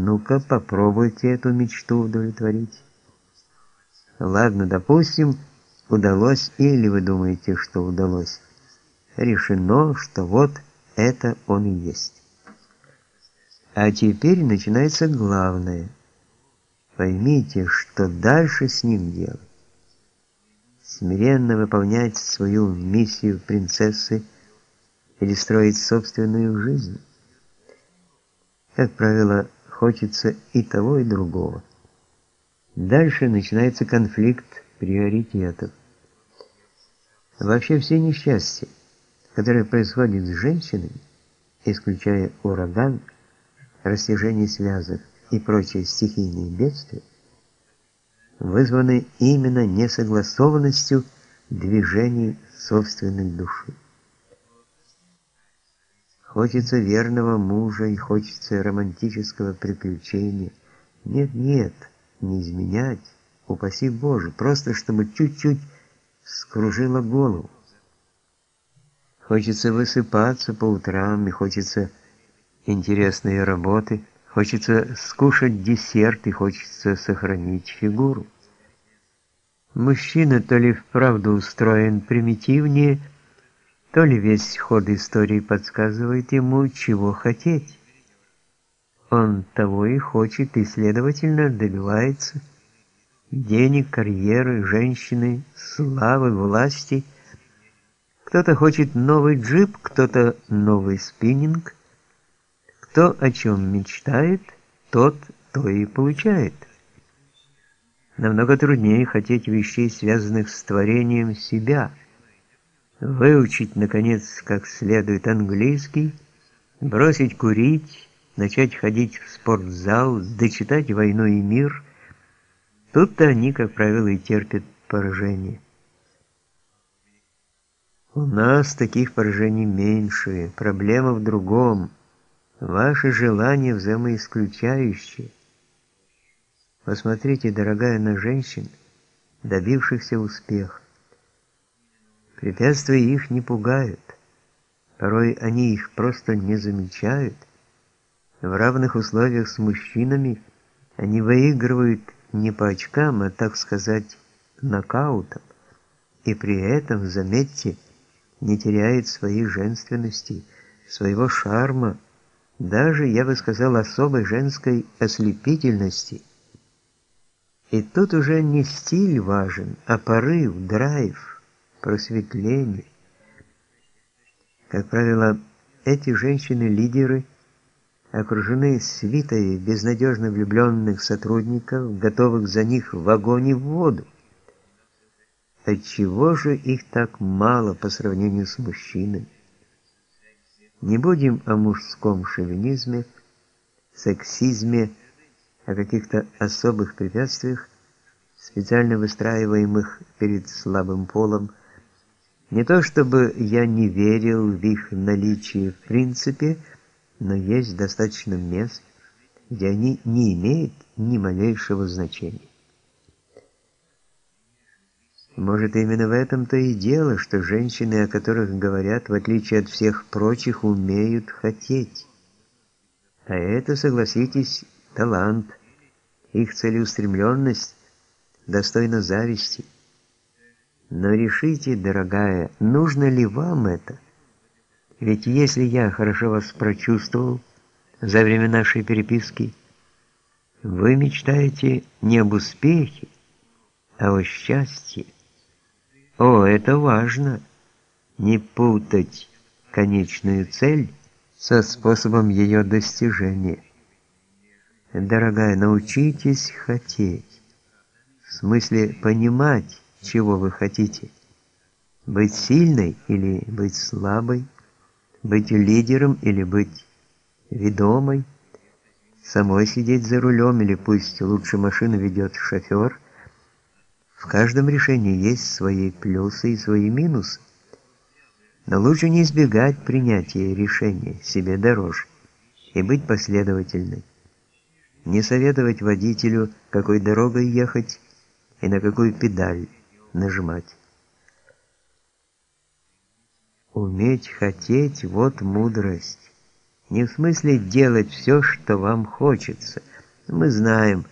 Ну-ка, попробуйте эту мечту удовлетворить. Ладно, допустим, удалось, или вы думаете, что удалось. Решено, что вот это он и есть. А теперь начинается главное. Поймите, что дальше с ним делать. Смиренно выполнять свою миссию принцессы или строить собственную жизнь. Как правило, хочется и того, и другого. Дальше начинается конфликт приоритетов. Вообще все несчастья, которые происходят с женщинами, исключая ураган, растяжение связок и прочие стихийные бедствия, вызваны именно несогласованностью движений собственной души. Хочется верного мужа и хочется романтического приключения. Нет, нет не изменять, упаси Боже, просто чтобы чуть-чуть скружило голову. Хочется высыпаться по утрам, и хочется интересной работы, хочется скушать десерт и хочется сохранить фигуру. Мужчина то ли вправду устроен примитивнее, то ли весь ход истории подсказывает ему, чего хотеть. Он того и хочет, и, следовательно, добивается денег, карьеры, женщины, славы, власти. Кто-то хочет новый джип, кто-то новый спиннинг. Кто о чем мечтает, тот то и получает. Намного труднее хотеть вещей, связанных с творением себя. Выучить, наконец, как следует английский, бросить курить, начать ходить в спортзал, дочитать «Войну и мир», тут-то они, как правило, и терпят поражение. У нас таких поражений меньше, проблема в другом. Ваши желания взаимоисключающие. Посмотрите, дорогая, на женщин, добившихся успеха. Препятствия их не пугают. Порой они их просто не замечают. В равных условиях с мужчинами они выигрывают не по очкам, а, так сказать, нокаутом. И при этом, заметьте, не теряет своей женственности, своего шарма, даже, я бы сказал, особой женской ослепительности. И тут уже не стиль важен, а порыв, драйв, просветление. Как правило, эти женщины-лидеры – окружены свитой безнадежно влюбленных сотрудников, готовых за них в огонь и в воду. Отчего же их так мало по сравнению с мужчинами? Не будем о мужском шовинизме, сексизме, о каких-то особых препятствиях, специально выстраиваемых перед слабым полом. Не то чтобы я не верил в их наличие в принципе, но есть достаточно мест, где они не имеют ни малейшего значения. Может, именно в этом-то и дело, что женщины, о которых говорят, в отличие от всех прочих, умеют хотеть. А это, согласитесь, талант, их целеустремленность достойна зависти. Но решите, дорогая, нужно ли вам это? Ведь если я хорошо вас прочувствовал за время нашей переписки, вы мечтаете не об успехе, а о счастье. О, это важно, не путать конечную цель со способом ее достижения. Дорогая, научитесь хотеть, в смысле понимать, чего вы хотите. Быть сильной или быть слабой – быть лидером или быть ведомой, самой сидеть за рулем или пусть лучше машину ведет шофер. В каждом решении есть свои плюсы и свои минусы. Но лучше не избегать принятия решения, себе дороже, и быть последовательной. Не советовать водителю, какой дорогой ехать и на какую педаль нажимать. Уметь хотеть – вот мудрость. Не в смысле делать все, что вам хочется. Мы знаем,